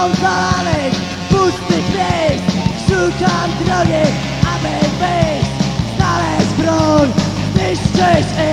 Szukam zalanych, pustych miejsc Szukam drogi, aby wyjść Znaleźć broń, zniszczyć ich